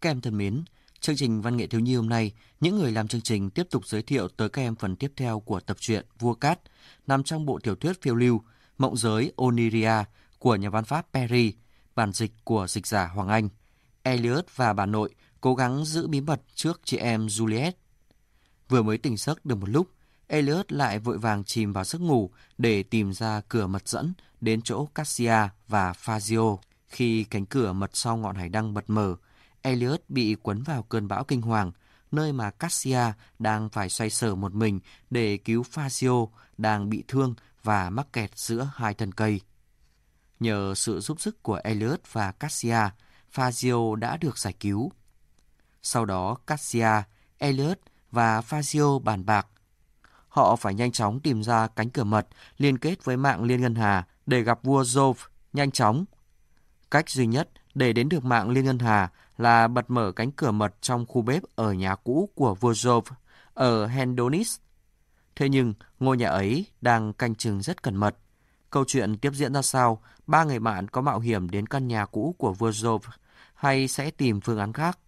Các em thân mến, chương trình Văn nghệ thiếu nhi hôm nay, những người làm chương trình tiếp tục giới thiệu tới các em phần tiếp theo của tập truyện Vua Cát, nằm trong bộ tiểu thuyết phiêu lưu Mộng giới Oniria của nhà văn Pháp Perry, bản dịch của dịch giả Hoàng Anh. Elliot và bà nội cố gắng giữ bí mật trước chị em Juliet. Vừa mới tỉnh giấc được một lúc, Elliot lại vội vàng chìm vào giấc ngủ để tìm ra cửa mật dẫn đến chỗ Cassia và Fazio. Khi cánh cửa mật sau ngọn hải đăng bật mở, Elliot bị cuốn vào cơn bão kinh hoàng, nơi mà Cassia đang phải xoay sở một mình để cứu Fazio đang bị thương và mắc kẹt giữa hai thân cây. Nhờ sự giúp sức của Elliot và Cassia, Fazio đã được giải cứu. Sau đó, Cassia, Elliot và Fazio bàn bạc. Họ phải nhanh chóng tìm ra cánh cửa mật liên kết với mạng Liên Ngân Hà để gặp vua Jove nhanh chóng. Cách duy nhất để đến được mạng Liên Ngân Hà là bật mở cánh cửa mật trong khu bếp ở nhà cũ của vua ở Hendonis. Thế nhưng, ngôi nhà ấy đang canh chừng rất cẩn mật. Câu chuyện tiếp diễn ra sao? Ba người bạn có mạo hiểm đến căn nhà cũ của vua hay sẽ tìm phương án khác?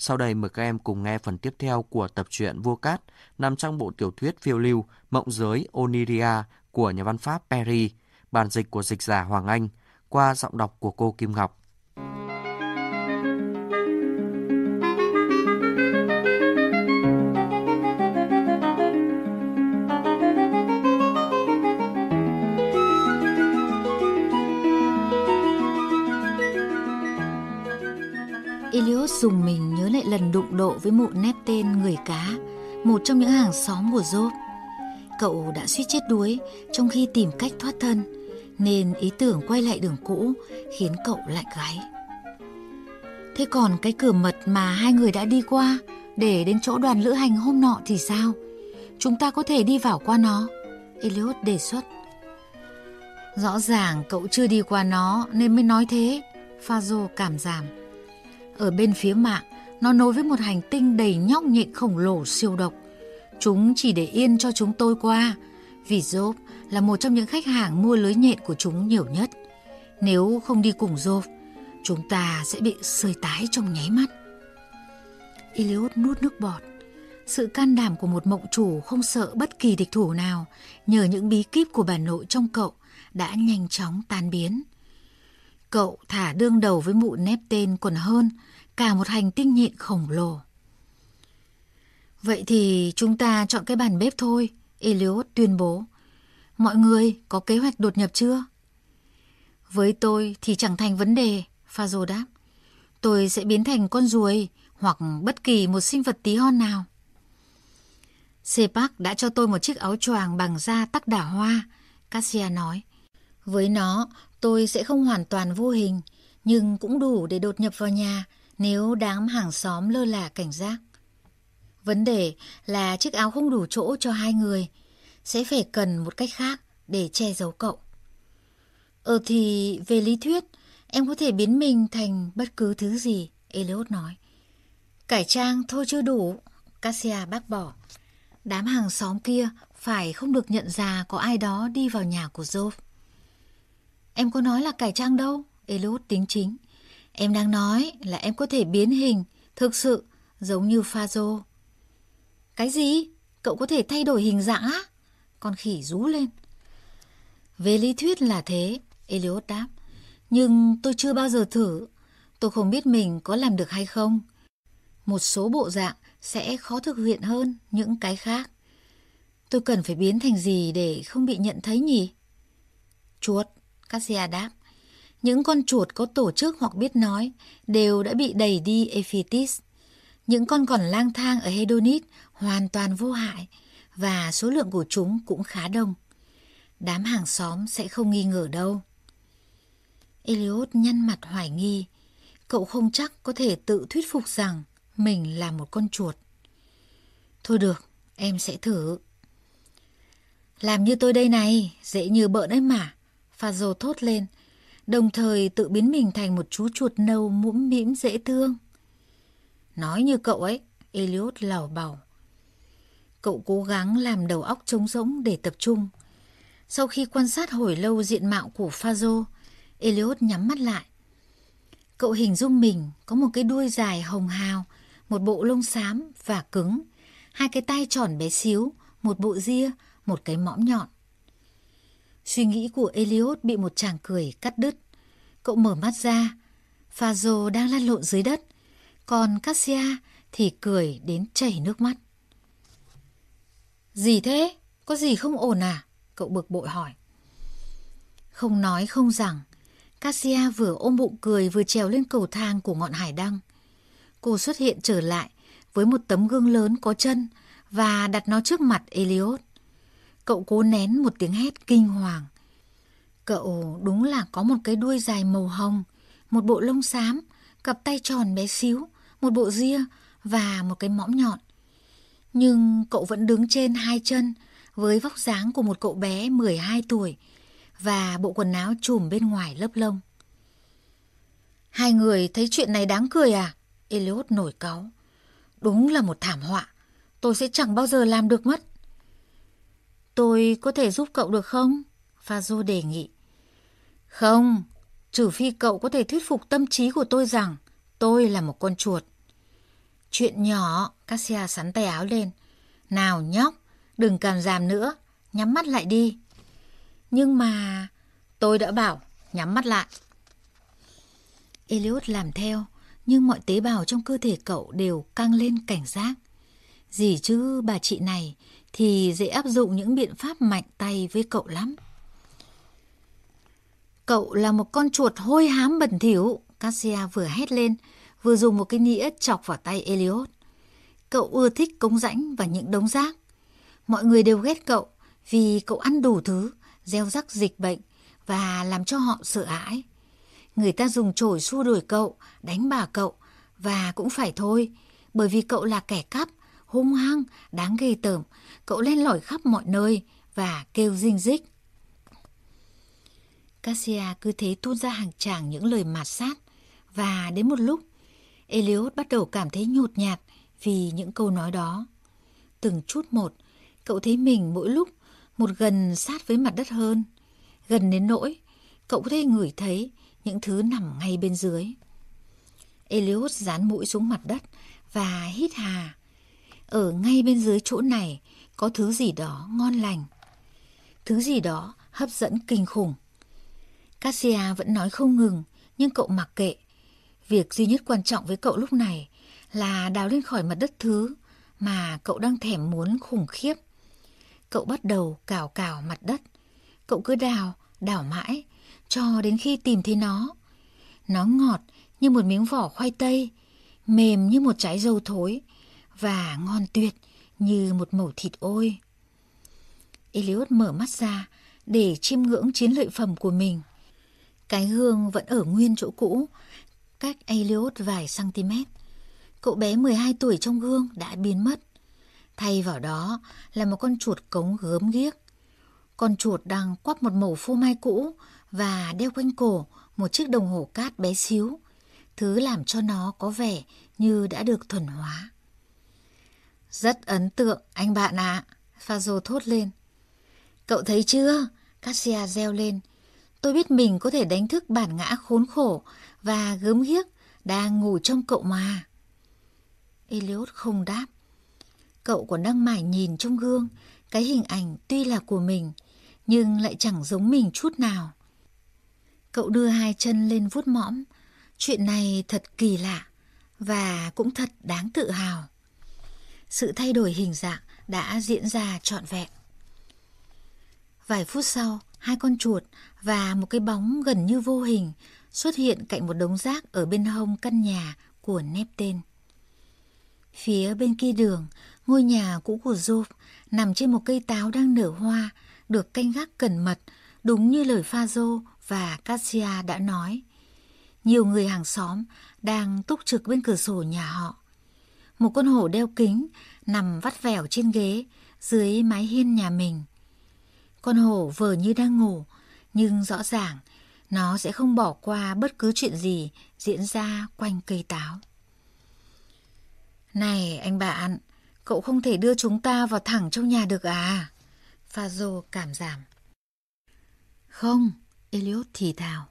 Sau đây mời các em cùng nghe phần tiếp theo của tập truyện Vua Cát nằm trong bộ tiểu thuyết phiêu lưu Mộng giới Oniria của nhà văn Pháp Perry, bản dịch của dịch giả Hoàng Anh qua giọng đọc của cô Kim Ngọc. Với mụ nét tên người cá, một trong những hàng xóm của Job. Cậu đã suýt chết đuối trong khi tìm cách thoát thân, nên ý tưởng quay lại đường cũ khiến cậu lạnh gáy. Thế còn cái cửa mật mà hai người đã đi qua để đến chỗ đoàn lữ hành hôm nọ thì sao? Chúng ta có thể đi vào qua nó. Eliot đề xuất. Rõ ràng cậu chưa đi qua nó nên mới nói thế. Fazo cảm giảm. Ở bên phía mạng, nó nối với một hành tinh đầy nhóc nhịn khổng lồ siêu độc. Chúng chỉ để yên cho chúng tôi qua, vì Job là một trong những khách hàng mua lưới nhện của chúng nhiều nhất. Nếu không đi cùng Job, chúng ta sẽ bị sơi tái trong nháy mắt. Iliot nuốt nước bọt. Sự can đảm của một mộng chủ không sợ bất kỳ địch thủ nào nhờ những bí kíp của bà nội trong cậu đã nhanh chóng tan biến. Cậu thả đương đầu với mụ nép tên còn hơn cả một hành tinh nhịn khổng lồ. Vậy thì chúng ta chọn cái bàn bếp thôi, Eliot tuyên bố. Mọi người có kế hoạch đột nhập chưa? Với tôi thì chẳng thành vấn đề, Fazo đáp. Tôi sẽ biến thành con ruồi hoặc bất kỳ một sinh vật tí hon nào. Sepak đã cho tôi một chiếc áo choàng bằng da tắc đả hoa, Cassia nói. Với nó, tôi sẽ không hoàn toàn vô hình, nhưng cũng đủ để đột nhập vào nhà nếu đám hàng xóm lơ là cảnh giác. Vấn đề là chiếc áo không đủ chỗ cho hai người, sẽ phải cần một cách khác để che giấu cậu. Ờ thì về lý thuyết, em có thể biến mình thành bất cứ thứ gì, Eliot nói. Cải trang thôi chưa đủ, Cassia bác bỏ. Đám hàng xóm kia phải không được nhận ra có ai đó đi vào nhà của Job. Em có nói là cải trang đâu, Eliot tính chính. Em đang nói là em có thể biến hình, thực sự, giống như Fazo. Cái gì? Cậu có thể thay đổi hình dạng á? Con khỉ rú lên. Về lý thuyết là thế, Eliot đáp. Nhưng tôi chưa bao giờ thử. Tôi không biết mình có làm được hay không. Một số bộ dạng sẽ khó thực hiện hơn những cái khác. Tôi cần phải biến thành gì để không bị nhận thấy nhỉ? Chuột, Cassia đáp. Những con chuột có tổ chức hoặc biết nói đều đã bị đẩy đi Ephitis. Những con còn lang thang ở Hedonit hoàn toàn vô hại và số lượng của chúng cũng khá đông. Đám hàng xóm sẽ không nghi ngờ đâu. Eliot nhăn mặt hoài nghi. Cậu không chắc có thể tự thuyết phục rằng mình là một con chuột. Thôi được, em sẽ thử. Làm như tôi đây này, dễ như bợn ấy mà. Fazo thốt lên, đồng thời tự biến mình thành một chú chuột nâu mũm mĩm dễ thương. Nói như cậu ấy, Eliot lào bảo. Cậu cố gắng làm đầu óc trống rỗng để tập trung. Sau khi quan sát hồi lâu diện mạo của Fazo, Eliot nhắm mắt lại. Cậu hình dung mình có một cái đuôi dài hồng hào, một bộ lông xám và cứng, hai cái tay tròn bé xíu, một bộ ria, một cái mõm nhọn. Suy nghĩ của Elliot bị một chàng cười cắt đứt. Cậu mở mắt ra, Fazo đang lăn lộn dưới đất, còn Cassia thì cười đến chảy nước mắt. Gì thế? Có gì không ổn à? Cậu bực bội hỏi. Không nói không rằng, Cassia vừa ôm bụng cười vừa trèo lên cầu thang của ngọn hải đăng. Cô xuất hiện trở lại với một tấm gương lớn có chân và đặt nó trước mặt Elliot. Cậu cố nén một tiếng hét kinh hoàng. Cậu đúng là có một cái đuôi dài màu hồng, một bộ lông xám, cặp tay tròn bé xíu, một bộ ria và một cái mõm nhọn. Nhưng cậu vẫn đứng trên hai chân với vóc dáng của một cậu bé 12 tuổi và bộ quần áo trùm bên ngoài lớp lông. Hai người thấy chuyện này đáng cười à? Elliot nổi cáu. Đúng là một thảm họa. Tôi sẽ chẳng bao giờ làm được mất. Tôi có thể giúp cậu được không? Fazo đề nghị. Không, trừ phi cậu có thể thuyết phục tâm trí của tôi rằng tôi là một con chuột. Chuyện nhỏ, Cassia sắn tay áo lên. Nào nhóc, đừng càm giảm nữa, nhắm mắt lại đi. Nhưng mà... Tôi đã bảo, nhắm mắt lại. Elliot làm theo, nhưng mọi tế bào trong cơ thể cậu đều căng lên cảnh giác. Gì chứ bà chị này thì dễ áp dụng những biện pháp mạnh tay với cậu lắm. Cậu là một con chuột hôi hám bẩn thỉu, Cassia vừa hét lên, vừa dùng một cái nĩa chọc vào tay Elliot. Cậu ưa thích cống rãnh và những đống rác. Mọi người đều ghét cậu vì cậu ăn đủ thứ, gieo rắc dịch bệnh và làm cho họ sợ hãi. Người ta dùng chổi xua đuổi cậu, đánh bà cậu và cũng phải thôi, bởi vì cậu là kẻ cắp, hung hăng, đáng ghê tởm, cậu len lỏi khắp mọi nơi và kêu rinh rích. Cassia cứ thế tuôn ra hàng tràng những lời mạt sát và đến một lúc Eliot bắt đầu cảm thấy nhột nhạt vì những câu nói đó. Từng chút một, cậu thấy mình mỗi lúc một gần sát với mặt đất hơn. Gần đến nỗi, cậu có thể ngửi thấy những thứ nằm ngay bên dưới. Eliot dán mũi xuống mặt đất và hít hà. Ở ngay bên dưới chỗ này có thứ gì đó ngon lành. Thứ gì đó hấp dẫn kinh khủng. Cassia vẫn nói không ngừng, nhưng cậu mặc kệ. Việc duy nhất quan trọng với cậu lúc này là đào lên khỏi mặt đất thứ mà cậu đang thèm muốn khủng khiếp. Cậu bắt đầu cào cào mặt đất. Cậu cứ đào, đào mãi, cho đến khi tìm thấy nó. Nó ngọt như một miếng vỏ khoai tây, mềm như một trái dâu thối và ngon tuyệt như một mẩu thịt ôi. Eliot mở mắt ra để chiêm ngưỡng chiến lợi phẩm của mình. Cái hương vẫn ở nguyên chỗ cũ, cách Eliot vài cm. Cậu bé 12 tuổi trong gương đã biến mất. Thay vào đó là một con chuột cống gớm ghiếc. Con chuột đang quắp một mẩu phô mai cũ và đeo quanh cổ một chiếc đồng hồ cát bé xíu, thứ làm cho nó có vẻ như đã được thuần hóa. Rất ấn tượng, anh bạn ạ, à. Fazo thốt lên. Cậu thấy chưa? Cassia reo lên. Tôi biết mình có thể đánh thức bản ngã khốn khổ và gớm ghiếc đang ngủ trong cậu mà. Eliot không đáp. Cậu còn đang mải nhìn trong gương, cái hình ảnh tuy là của mình, nhưng lại chẳng giống mình chút nào. Cậu đưa hai chân lên vuốt mõm. Chuyện này thật kỳ lạ và cũng thật đáng tự hào. Sự thay đổi hình dạng đã diễn ra trọn vẹn. Vài phút sau, hai con chuột và một cái bóng gần như vô hình xuất hiện cạnh một đống rác ở bên hông căn nhà của Neptune. Phía bên kia đường, ngôi nhà cũ của Job nằm trên một cây táo đang nở hoa, được canh gác cẩn mật, đúng như lời Pha Dô và Cassia đã nói. Nhiều người hàng xóm đang túc trực bên cửa sổ nhà họ. Một con hổ đeo kính nằm vắt vẻo trên ghế dưới mái hiên nhà mình. Con hổ vờ như đang ngủ, nhưng rõ ràng nó sẽ không bỏ qua bất cứ chuyện gì diễn ra quanh cây táo. Này anh bạn, cậu không thể đưa chúng ta vào thẳng trong nhà được à? Fazo cảm giảm. Không, Elliot thì thào.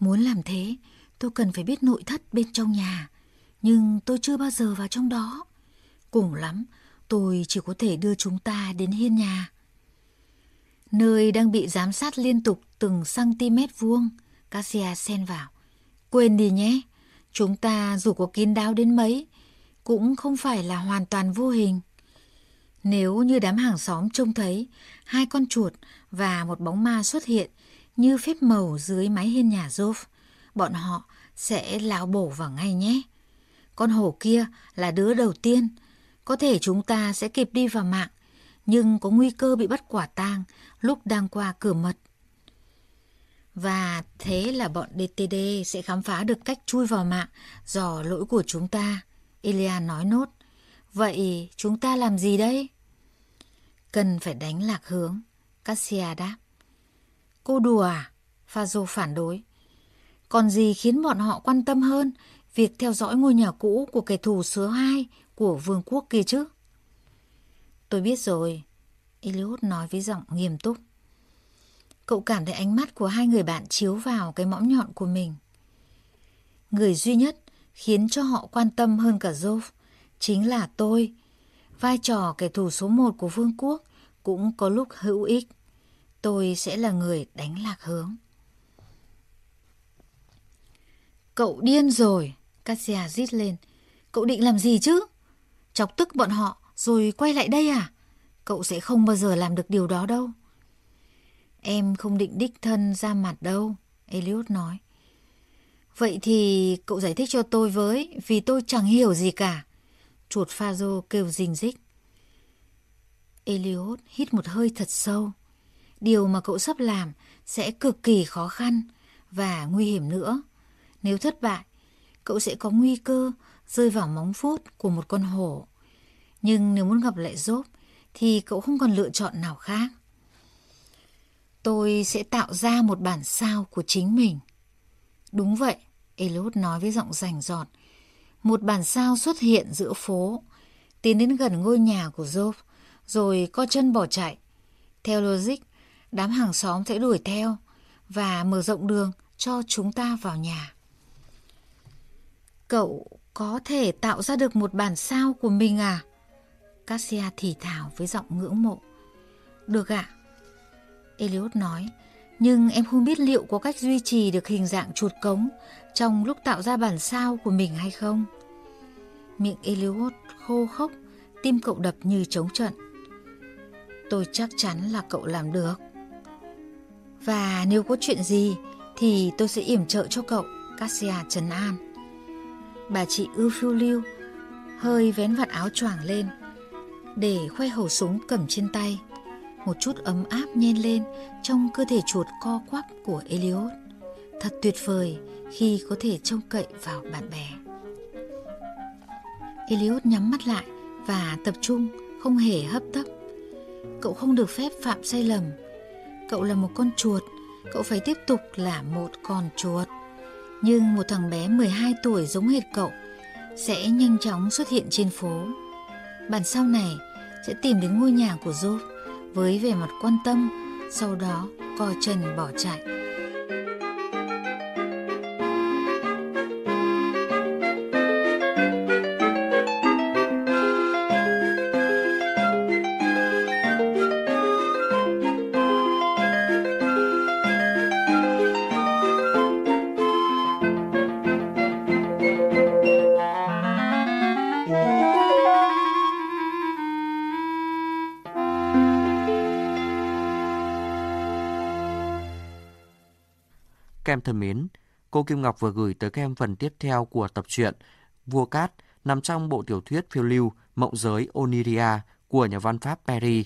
Muốn làm thế, tôi cần phải biết nội thất bên trong nhà, nhưng tôi chưa bao giờ vào trong đó. Cùng lắm, tôi chỉ có thể đưa chúng ta đến hiên nhà. Nơi đang bị giám sát liên tục từng cm vuông, Cassia xen vào. Quên đi nhé, chúng ta dù có kín đáo đến mấy, cũng không phải là hoàn toàn vô hình. Nếu như đám hàng xóm trông thấy hai con chuột và một bóng ma xuất hiện như phép màu dưới mái hiên nhà Joff, bọn họ sẽ lao bổ vào ngay nhé. Con hổ kia là đứa đầu tiên, có thể chúng ta sẽ kịp đi vào mạng, nhưng có nguy cơ bị bắt quả tang lúc đang qua cửa mật. Và thế là bọn DTD sẽ khám phá được cách chui vào mạng dò lỗi của chúng ta. Ilya nói nốt. Vậy chúng ta làm gì đây? Cần phải đánh lạc hướng. Cassia đáp. Cô đùa à? Phazo phản đối. Còn gì khiến bọn họ quan tâm hơn việc theo dõi ngôi nhà cũ của kẻ thù số 2 của vương quốc kia chứ? Tôi biết rồi. Eliud nói với giọng nghiêm túc. Cậu cảm thấy ánh mắt của hai người bạn chiếu vào cái mõm nhọn của mình. Người duy nhất khiến cho họ quan tâm hơn cả zof chính là tôi. Vai trò kẻ thù số một của vương quốc cũng có lúc hữu ích. Tôi sẽ là người đánh lạc hướng. Cậu điên rồi, Cassia rít lên. Cậu định làm gì chứ? Chọc tức bọn họ rồi quay lại đây à? Cậu sẽ không bao giờ làm được điều đó đâu. Em không định đích thân ra mặt đâu, Elliot nói. Vậy thì cậu giải thích cho tôi với, vì tôi chẳng hiểu gì cả. Chuột Phazo kêu rình rích. Elliot hít một hơi thật sâu. Điều mà cậu sắp làm sẽ cực kỳ khó khăn và nguy hiểm nữa. Nếu thất bại, cậu sẽ có nguy cơ rơi vào móng vuốt của một con hổ. Nhưng nếu muốn gặp lại Job thì cậu không còn lựa chọn nào khác. Tôi sẽ tạo ra một bản sao của chính mình. Đúng vậy, Elot nói với giọng rành giọt. Một bản sao xuất hiện giữa phố, tiến đến gần ngôi nhà của Job, rồi co chân bỏ chạy. Theo logic, đám hàng xóm sẽ đuổi theo và mở rộng đường cho chúng ta vào nhà. Cậu có thể tạo ra được một bản sao của mình à? Cassia thì thào với giọng ngưỡng mộ. Được ạ. À? Eliud nói, nhưng em không biết liệu có cách duy trì được hình dạng chuột cống trong lúc tạo ra bản sao của mình hay không. Miệng Eliud khô khốc, tim cậu đập như trống trận. Tôi chắc chắn là cậu làm được. Và nếu có chuyện gì thì tôi sẽ yểm trợ cho cậu, Cassia trấn an. Bà chị ưu phiêu lưu, hơi vén vạt áo choàng lên, để khoe khẩu súng cầm trên tay. Một chút ấm áp nhen lên trong cơ thể chuột co quắp của Elliot. Thật tuyệt vời khi có thể trông cậy vào bạn bè. Elliot nhắm mắt lại và tập trung, không hề hấp tấp. Cậu không được phép phạm sai lầm. Cậu là một con chuột, cậu phải tiếp tục là một con chuột. Nhưng một thằng bé 12 tuổi giống hệt cậu sẽ nhanh chóng xuất hiện trên phố. Bản sau này sẽ tìm đến ngôi nhà của Job với vẻ mặt quan tâm, sau đó co chân bỏ chạy. Các em thân mến, cô Kim Ngọc vừa gửi tới các em phần tiếp theo của tập truyện Vua Cát nằm trong bộ tiểu thuyết phiêu lưu Mộng giới Oniria của nhà văn Pháp Perry.